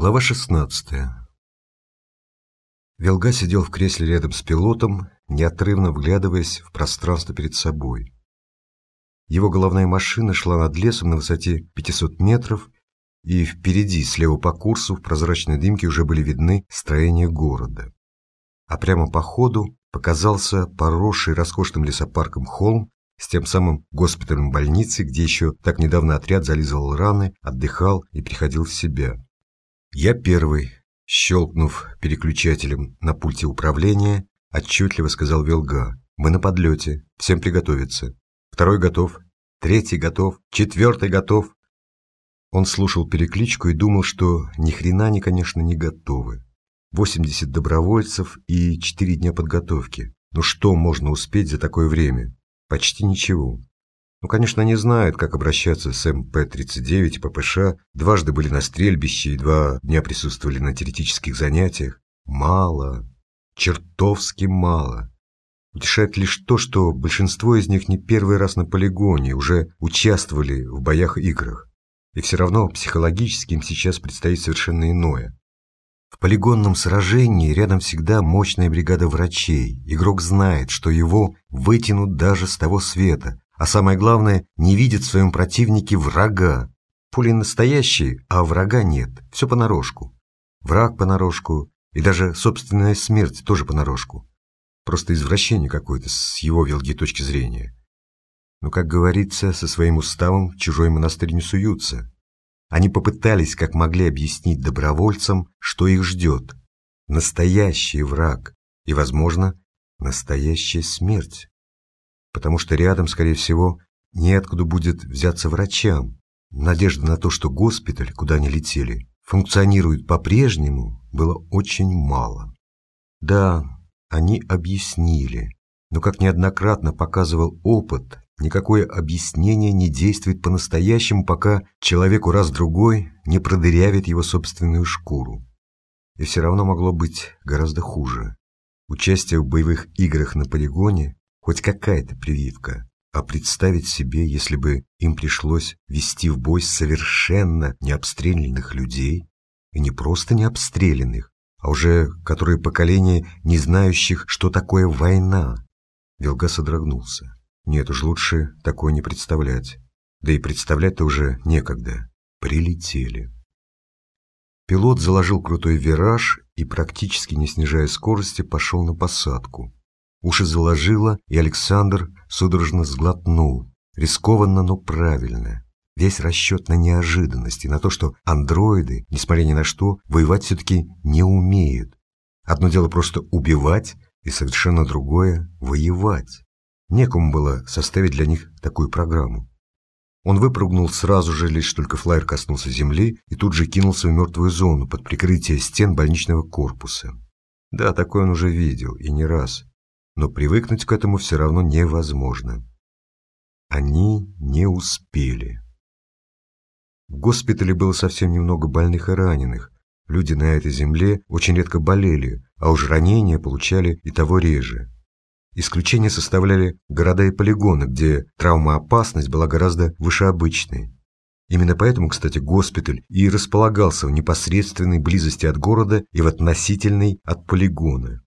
Глава 16. Велга сидел в кресле рядом с пилотом, неотрывно вглядываясь в пространство перед собой. Его головная машина шла над лесом на высоте 500 метров, и впереди, слева по курсу, в прозрачной дымке уже были видны строения города. А прямо по ходу показался поросший роскошным лесопарком холм с тем самым госпиталем больницы, где еще так недавно отряд зализывал раны, отдыхал и приходил в себя. Я первый, щелкнув переключателем на пульте управления, отчетливо сказал Велга. Мы на подлете, всем приготовиться. Второй готов, третий готов, четвертый готов. Он слушал перекличку и думал, что ни хрена они, конечно, не готовы. 80 добровольцев и 4 дня подготовки. Ну что можно успеть за такое время? Почти ничего. Ну, конечно, они знают, как обращаться с МП-39 и ППШ, дважды были на стрельбище и два дня присутствовали на теоретических занятиях. Мало, чертовски мало. Утешает лишь то, что большинство из них не первый раз на полигоне, уже участвовали в боях-играх. И все равно психологически им сейчас предстоит совершенно иное. В полигонном сражении рядом всегда мощная бригада врачей. Игрок знает, что его вытянут даже с того света, а самое главное, не видит в своем противнике врага. Пули настоящие, а врага нет, все понарошку. Враг понарошку, и даже собственная смерть тоже понарошку. Просто извращение какое-то с его велги точки зрения. Но, как говорится, со своим уставом в чужой монастырь не суются. Они попытались, как могли, объяснить добровольцам, что их ждет. Настоящий враг и, возможно, настоящая смерть потому что рядом, скорее всего, неоткуда будет взяться врачам. Надежда на то, что госпиталь, куда они летели, функционирует по-прежнему, было очень мало. Да, они объяснили, но, как неоднократно показывал опыт, никакое объяснение не действует по-настоящему, пока человеку раз-другой не продырявит его собственную шкуру. И все равно могло быть гораздо хуже. Участие в боевых играх на полигоне хоть какая-то прививка. А представить себе, если бы им пришлось вести в бой совершенно необстрелянных людей, и не просто необстрелянных, а уже которые поколение не знающих, что такое война. Велга содрогнулся. Нет уж, лучше такое не представлять. Да и представлять-то уже некогда. Прилетели. Пилот заложил крутой вираж и, практически не снижая скорости, пошел на посадку. Уши заложило, и Александр судорожно сглотнул. Рискованно, но правильно. Весь расчет на неожиданности, на то, что андроиды, несмотря ни на что, воевать все-таки не умеют. Одно дело просто убивать, и совершенно другое – воевать. Некому было составить для них такую программу. Он выпрыгнул сразу же, лишь только флайер коснулся земли, и тут же кинулся в мертвую зону под прикрытие стен больничного корпуса. Да, такое он уже видел, и не раз но привыкнуть к этому все равно невозможно. Они не успели. В госпитале было совсем немного больных и раненых. Люди на этой земле очень редко болели, а уж ранения получали и того реже. Исключение составляли города и полигоны, где травмоопасность была гораздо выше обычной. Именно поэтому, кстати, госпиталь и располагался в непосредственной близости от города и в относительной от полигона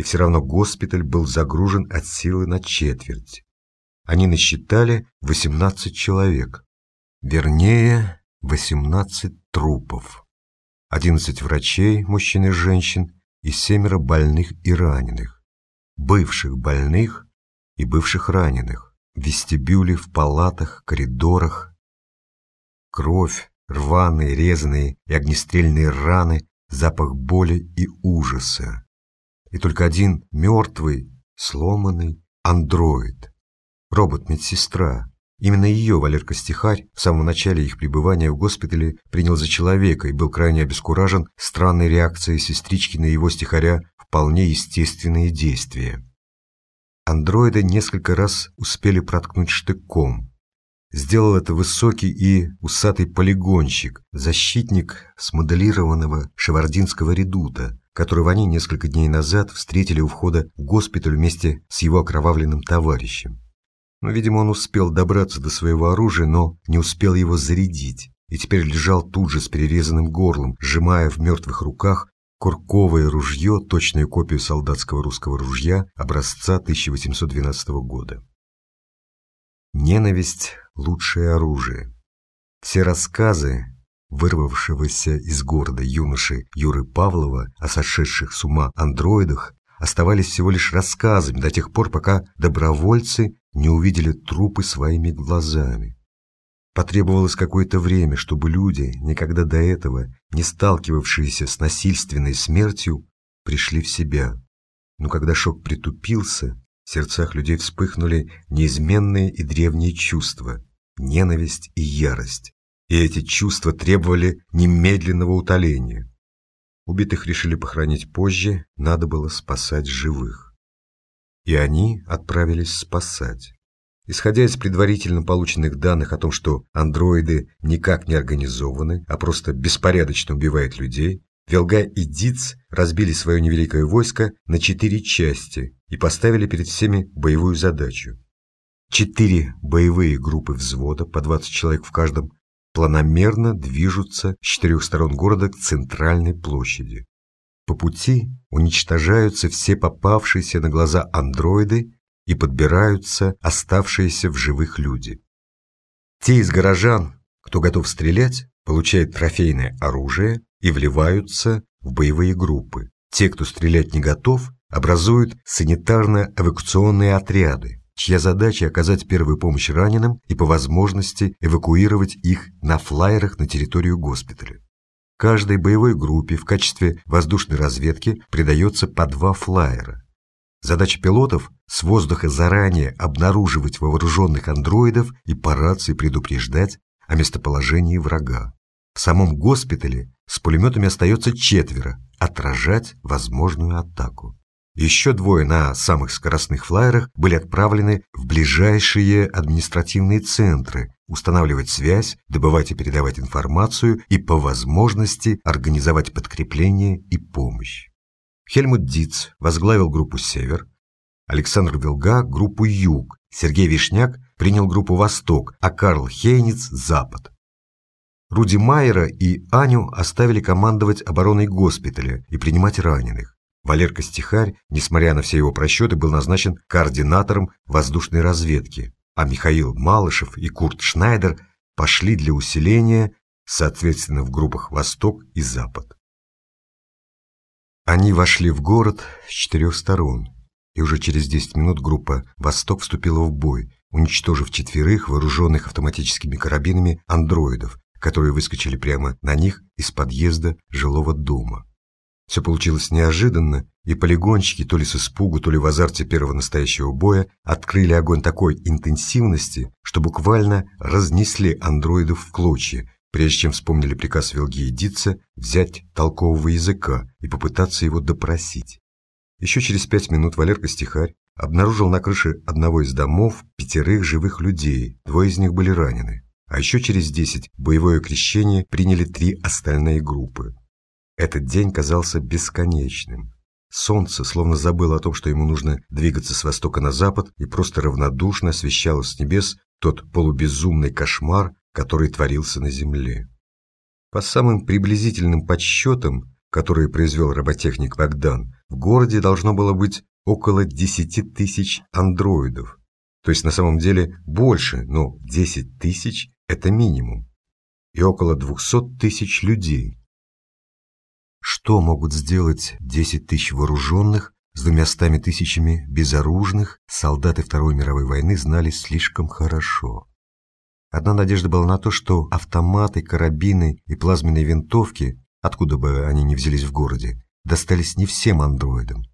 и все равно госпиталь был загружен от силы на четверть. Они насчитали 18 человек, вернее, 18 трупов. 11 врачей, мужчин и женщин, и семеро больных и раненых, бывших больных и бывших раненых, в вестибюле, в палатах, коридорах. Кровь, рваные, резаные и огнестрельные раны, запах боли и ужаса и только один мертвый, сломанный андроид. Робот-медсестра. Именно ее Валерка Стихарь в самом начале их пребывания в госпитале принял за человека и был крайне обескуражен странной реакцией сестрички на его стихаря вполне естественные действия. Андроида несколько раз успели проткнуть штыком. Сделал это высокий и усатый полигонщик, защитник смоделированного шевардинского редута, которого они несколько дней назад встретили у входа в госпиталь вместе с его окровавленным товарищем. Но, видимо, он успел добраться до своего оружия, но не успел его зарядить. и теперь лежал тут же с перерезанным горлом, сжимая в мертвых руках курковое ружье, точную копию солдатского русского ружья образца 1812 года. Ненависть – лучшее оружие. Все рассказы вырвавшегося из города юноши Юры Павлова о сошедших с ума андроидах оставались всего лишь рассказами до тех пор, пока добровольцы не увидели трупы своими глазами. Потребовалось какое-то время, чтобы люди, никогда до этого не сталкивавшиеся с насильственной смертью, пришли в себя. Но когда шок притупился, в сердцах людей вспыхнули неизменные и древние чувства – ненависть и ярость. И эти чувства требовали немедленного утоления. Убитых решили похоронить позже, надо было спасать живых. И они отправились спасать. Исходя из предварительно полученных данных о том, что андроиды никак не организованы, а просто беспорядочно убивают людей, Велга и Диц разбили свое невеликое войско на четыре части и поставили перед всеми боевую задачу. Четыре боевые группы взвода, по 20 человек в каждом, планомерно движутся с четырех сторон города к центральной площади. По пути уничтожаются все попавшиеся на глаза андроиды и подбираются оставшиеся в живых люди. Те из горожан, кто готов стрелять, получают трофейное оружие и вливаются в боевые группы. Те, кто стрелять не готов, образуют санитарно-эвакуационные отряды, чья задача оказать первую помощь раненым и по возможности эвакуировать их на флайерах на территорию госпиталя. Каждой боевой группе в качестве воздушной разведки придается по два флайера. Задача пилотов – с воздуха заранее обнаруживать вооруженных андроидов и по рации предупреждать о местоположении врага. В самом госпитале с пулеметами остается четверо – отражать возможную атаку. Еще двое на самых скоростных флайерах были отправлены в ближайшие административные центры, устанавливать связь, добывать и передавать информацию и по возможности организовать подкрепление и помощь. Хельмут Диц возглавил группу «Север», Александр Вилга – группу «Юг», Сергей Вишняк принял группу «Восток», а Карл Хейниц – «Запад». Руди Майера и Аню оставили командовать обороной госпиталя и принимать раненых. Валерка Стихарь, несмотря на все его просчеты, был назначен координатором воздушной разведки, а Михаил Малышев и Курт Шнайдер пошли для усиления, соответственно, в группах «Восток» и «Запад». Они вошли в город с четырех сторон, и уже через 10 минут группа «Восток» вступила в бой, уничтожив четверых вооруженных автоматическими карабинами андроидов, которые выскочили прямо на них из подъезда жилого дома. Все получилось неожиданно, и полигонщики, то ли с испугу, то ли в азарте первого настоящего боя, открыли огонь такой интенсивности, что буквально разнесли андроидов в клочья, прежде чем вспомнили приказ Велги и Дитца взять толкового языка и попытаться его допросить. Еще через пять минут Валерка Стихарь обнаружил на крыше одного из домов пятерых живых людей, двое из них были ранены. А еще через десять боевое крещение приняли три остальные группы. Этот день казался бесконечным. Солнце словно забыло о том, что ему нужно двигаться с востока на запад, и просто равнодушно освещало с небес тот полубезумный кошмар, который творился на земле. По самым приблизительным подсчетам, которые произвел роботехник Богдан, в городе должно было быть около 10 тысяч андроидов. То есть на самом деле больше, но 10 тысяч – это минимум. И около 200 тысяч людей. Что могут сделать 10 тысяч вооруженных с двумястами тысячами безоружных, солдаты Второй мировой войны знали слишком хорошо. Одна надежда была на то, что автоматы, карабины и плазменные винтовки, откуда бы они ни взялись в городе, достались не всем андроидам,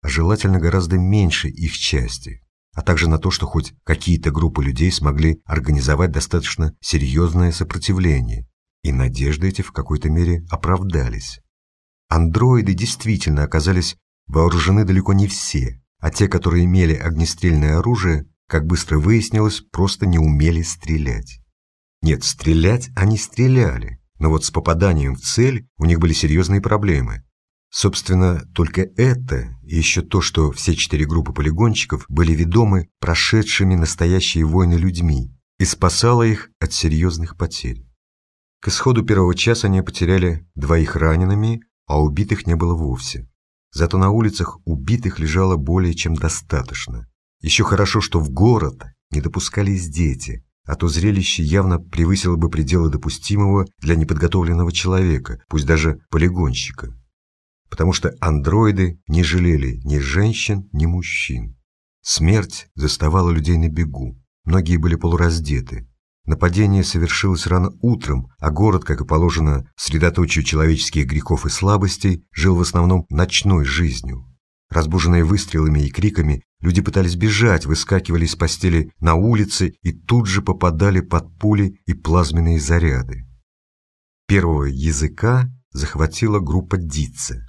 а желательно гораздо меньше их части, а также на то, что хоть какие-то группы людей смогли организовать достаточно серьезное сопротивление, и надежды эти в какой-то мере оправдались. Андроиды действительно оказались вооружены далеко не все, а те, которые имели огнестрельное оружие, как быстро выяснилось, просто не умели стрелять. Нет, стрелять они стреляли, но вот с попаданием в цель у них были серьезные проблемы. Собственно, только это и еще то, что все четыре группы полигонщиков были ведомы прошедшими настоящие войны людьми и спасало их от серьезных потерь. К исходу первого часа они потеряли двоих ранеными, а убитых не было вовсе. Зато на улицах убитых лежало более чем достаточно. Еще хорошо, что в город не допускались дети, а то зрелище явно превысило бы пределы допустимого для неподготовленного человека, пусть даже полигонщика. Потому что андроиды не жалели ни женщин, ни мужчин. Смерть заставала людей на бегу, многие были полураздеты. Нападение совершилось рано утром, а город, как и положено, средоточию человеческих грехов и слабостей, жил в основном ночной жизнью. Разбуженные выстрелами и криками, люди пытались бежать, выскакивали из постели на улице и тут же попадали под пули и плазменные заряды. Первого языка захватила группа Дитце.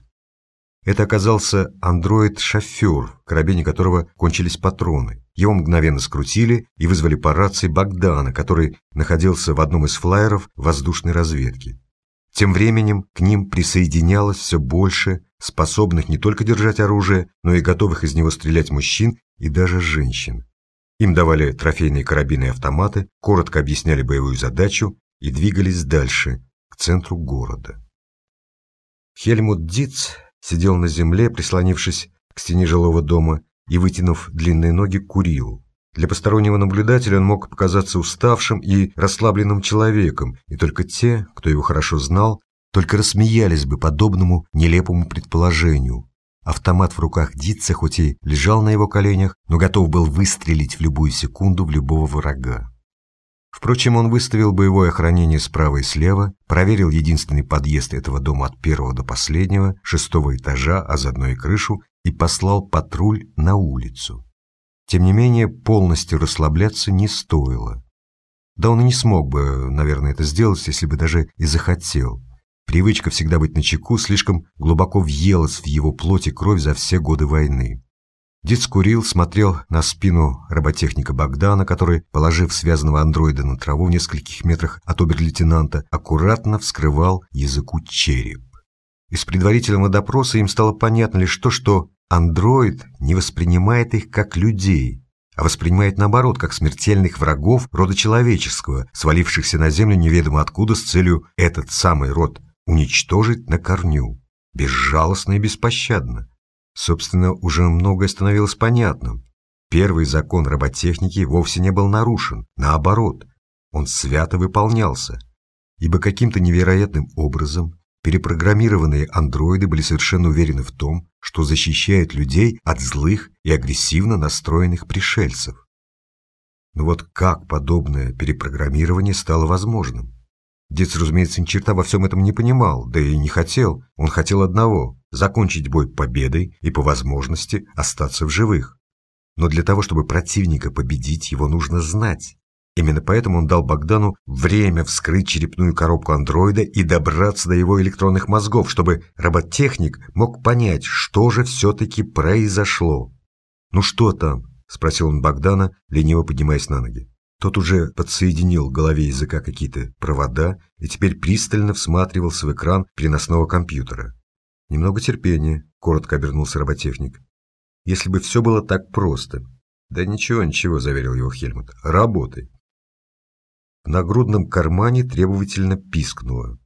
Это оказался андроид-шофер, карабине которого кончились патроны. Его мгновенно скрутили и вызвали по рации Богдана, который находился в одном из флайеров воздушной разведки. Тем временем к ним присоединялось все больше способных не только держать оружие, но и готовых из него стрелять мужчин и даже женщин. Им давали трофейные карабины и автоматы, коротко объясняли боевую задачу и двигались дальше, к центру города. Хельмут Диц сидел на земле, прислонившись к стене жилого дома и, вытянув длинные ноги, курил. Для постороннего наблюдателя он мог показаться уставшим и расслабленным человеком, и только те, кто его хорошо знал, только рассмеялись бы подобному нелепому предположению. Автомат в руках Дитца хоть и лежал на его коленях, но готов был выстрелить в любую секунду в любого врага. Впрочем, он выставил боевое охранение справа и слева, проверил единственный подъезд этого дома от первого до последнего, шестого этажа, а заодно и крышу, и послал патруль на улицу. Тем не менее, полностью расслабляться не стоило. Да он и не смог бы, наверное, это сделать, если бы даже и захотел. Привычка всегда быть начеку слишком глубоко въелась в его плоть и кровь за все годы войны. Дед скурил, смотрел на спину роботехника Богдана, который, положив связанного андроида на траву в нескольких метрах от обер-лейтенанта, аккуратно вскрывал языку череп. Из предварительного допроса им стало понятно лишь то, что Андроид не воспринимает их как людей, а воспринимает наоборот, как смертельных врагов рода человеческого, свалившихся на землю неведомо откуда с целью этот самый род уничтожить на корню, безжалостно и беспощадно. Собственно, уже многое становилось понятным. Первый закон роботехники вовсе не был нарушен, наоборот, он свято выполнялся, ибо каким-то невероятным образом Перепрограммированные андроиды были совершенно уверены в том, что защищают людей от злых и агрессивно настроенных пришельцев. Но вот как подобное перепрограммирование стало возможным? Дец, разумеется, ни черта во всем этом не понимал, да и не хотел. Он хотел одного – закончить бой победой и, по возможности, остаться в живых. Но для того, чтобы противника победить, его нужно знать. Именно поэтому он дал Богдану время вскрыть черепную коробку андроида и добраться до его электронных мозгов, чтобы роботехник мог понять, что же все-таки произошло. «Ну что там?» – спросил он Богдана, лениво поднимаясь на ноги. Тот уже подсоединил к голове языка какие-то провода и теперь пристально всматривался в экран переносного компьютера. «Немного терпения», – коротко обернулся роботехник. «Если бы все было так просто». «Да ничего, ничего», – заверил его Хельмут. «Работай». В нагрудном кармане требовательно пискнуло.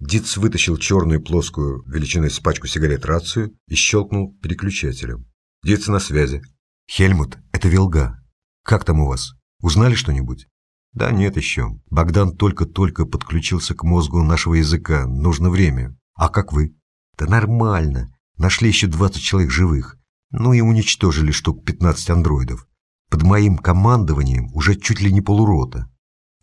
Диц вытащил черную плоскую величиной с пачку сигарет рацию и щелкнул переключателем. Диц на связи. «Хельмут, это Вилга. Как там у вас? Узнали что-нибудь?» «Да нет еще. Богдан только-только подключился к мозгу нашего языка. Нужно время. А как вы?» «Да нормально. Нашли еще 20 человек живых. Ну и уничтожили штук 15 андроидов. Под моим командованием уже чуть ли не полурота.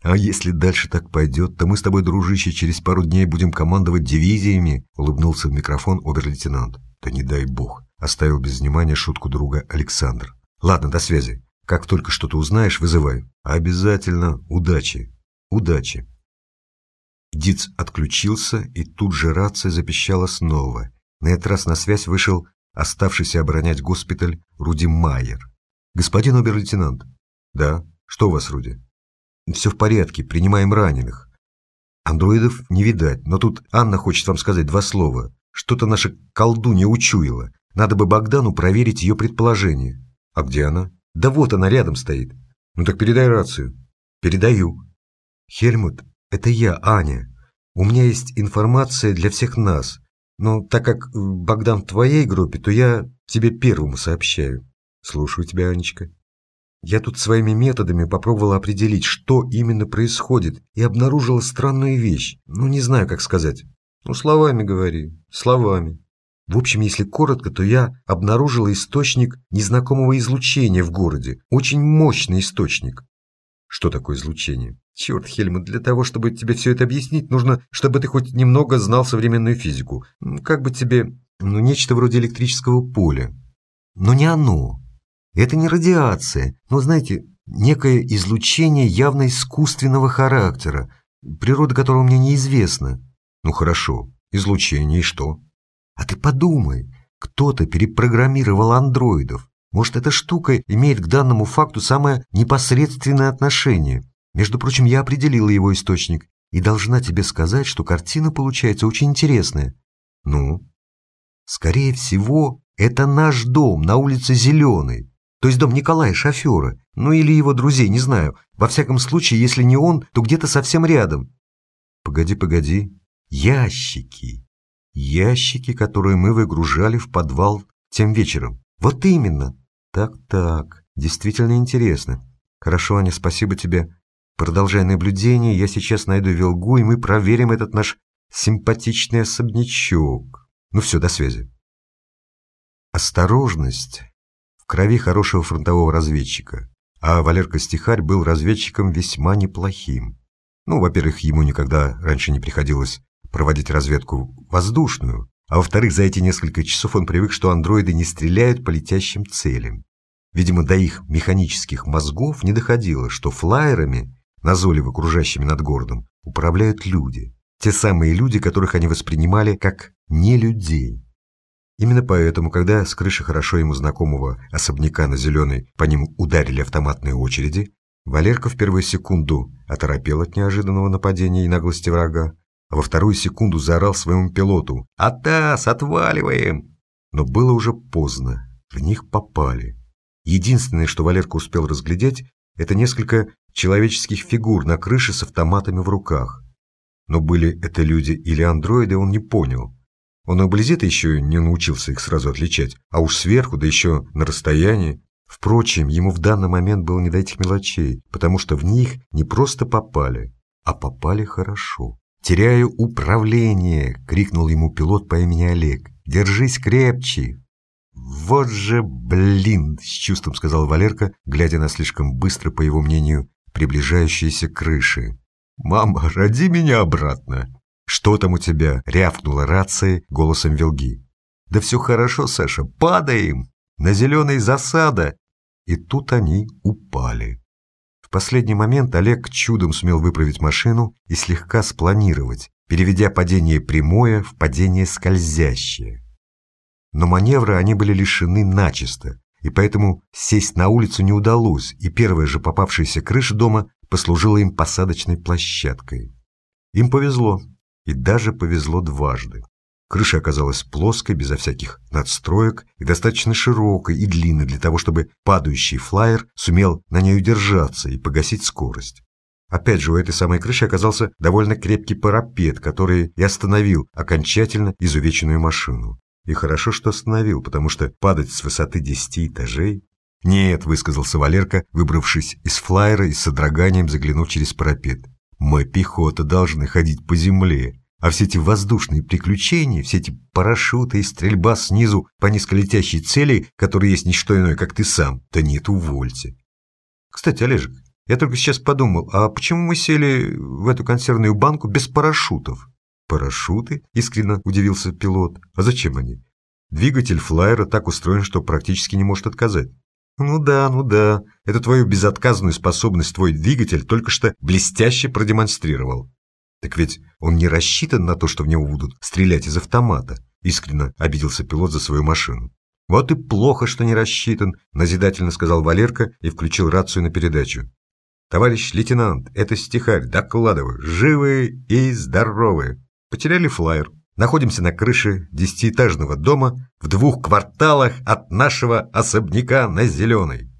«А если дальше так пойдет, то мы с тобой, дружище, через пару дней будем командовать дивизиями», — улыбнулся в микрофон обер-лейтенант. «Да не дай бог», — оставил без внимания шутку друга Александр. «Ладно, до связи. Как только что-то узнаешь, вызывай. Обязательно. Удачи. Удачи». Диц отключился, и тут же рация запищала снова. На этот раз на связь вышел оставшийся оборонять госпиталь Руди Майер. «Господин обер-лейтенант». «Да. Что у вас, Руди?» Все в порядке, принимаем раненых. Андроидов не видать, но тут Анна хочет вам сказать два слова. Что-то наша колдунья учуяла. Надо бы Богдану проверить ее предположение. А где она? Да вот она рядом стоит. Ну так передай рацию. Передаю. Хельмут, это я, Аня. У меня есть информация для всех нас, но так как Богдан в твоей группе, то я тебе первому сообщаю. Слушаю тебя, Анечка. Я тут своими методами попробовала определить, что именно происходит, и обнаружила странную вещь. Ну, не знаю, как сказать. Ну, словами говори, словами. В общем, если коротко, то я обнаружила источник незнакомого излучения в городе. Очень мощный источник. Что такое излучение? Черт, Хельмут, для того, чтобы тебе все это объяснить, нужно, чтобы ты хоть немного знал современную физику. Как бы тебе... Ну, нечто вроде электрического поля. Но не оно. Это не радиация, но, знаете, некое излучение явно искусственного характера, природа которого мне неизвестна. Ну хорошо, излучение и что? А ты подумай, кто-то перепрограммировал андроидов. Может, эта штука имеет к данному факту самое непосредственное отношение. Между прочим, я определила его источник и должна тебе сказать, что картина получается очень интересная. Ну? Скорее всего, это наш дом на улице Зеленой. То есть дом Николая, шофера. Ну или его друзей, не знаю. Во всяком случае, если не он, то где-то совсем рядом. Погоди, погоди. Ящики. Ящики, которые мы выгружали в подвал тем вечером. Вот именно. Так-так. Действительно интересно. Хорошо, Аня, спасибо тебе. Продолжай наблюдение, я сейчас найду Вилгу, и мы проверим этот наш симпатичный особнячок. Ну все, до связи. Осторожность в крови хорошего фронтового разведчика, а Валерка Стихарь был разведчиком весьма неплохим. Ну, во-первых, ему никогда раньше не приходилось проводить разведку воздушную, а во-вторых, за эти несколько часов он привык, что андроиды не стреляют по летящим целям. Видимо, до их механических мозгов не доходило, что флайерами, назойливо кружащими над городом, управляют люди. Те самые люди, которых они воспринимали как не людей. Именно поэтому, когда с крыши хорошо ему знакомого особняка на Зеленой по ним ударили автоматные очереди, Валерка в первую секунду оторопел от неожиданного нападения и наглости врага, а во вторую секунду заорал своему пилоту «Атас, отваливаем!» Но было уже поздно, в них попали. Единственное, что Валерка успел разглядеть, это несколько человеческих фигур на крыше с автоматами в руках. Но были это люди или андроиды, он не понял. Он и вблизи-то еще не научился их сразу отличать, а уж сверху, да еще на расстоянии. Впрочем, ему в данный момент было не до этих мелочей, потому что в них не просто попали, а попали хорошо. «Теряю управление!» — крикнул ему пилот по имени Олег. «Держись крепче!» «Вот же блин!» — с чувством сказал Валерка, глядя на слишком быстро, по его мнению, приближающиеся крыши. «Мама, роди меня обратно!» «Что там у тебя?» — рявкнула рация голосом Вилги. «Да все хорошо, Саша, падаем! На зеленой засада!» И тут они упали. Последний момент Олег чудом сумел выправить машину и слегка спланировать, переведя падение прямое в падение скользящее. Но маневра они были лишены начисто, и поэтому сесть на улицу не удалось, и первая же попавшаяся крыша дома послужила им посадочной площадкой. Им повезло, и даже повезло дважды. Крыша оказалась плоской, безо всяких надстроек, и достаточно широкой и длинной для того, чтобы падающий флайер сумел на ней удержаться и погасить скорость. Опять же, у этой самой крыши оказался довольно крепкий парапет, который и остановил окончательно изувеченную машину. И хорошо, что остановил, потому что падать с высоты десяти этажей... «Нет», — высказался Валерка, выбравшись из флайера и с содроганием заглянув через парапет. Мы, пехота, должны ходить по земле, а все эти воздушные приключения, все эти парашюты и стрельба снизу по низколетящей цели, которые есть не что иное, как ты сам, да нет, увольте. Кстати, Олежек, я только сейчас подумал, а почему мы сели в эту консервную банку без парашютов? Парашюты? Искренне удивился пилот. А зачем они? Двигатель флайера так устроен, что практически не может отказать. «Ну да, ну да. Эту твою безотказную способность твой двигатель только что блестяще продемонстрировал. Так ведь он не рассчитан на то, что в него будут стрелять из автомата», искренне обиделся пилот за свою машину. «Вот и плохо, что не рассчитан», назидательно сказал Валерка и включил рацию на передачу. «Товарищ лейтенант, это стихарь, докладываю, живые и здоровые. Потеряли флайер, Находимся на крыше десятиэтажного дома в двух кварталах от нашего особняка на Зеленой.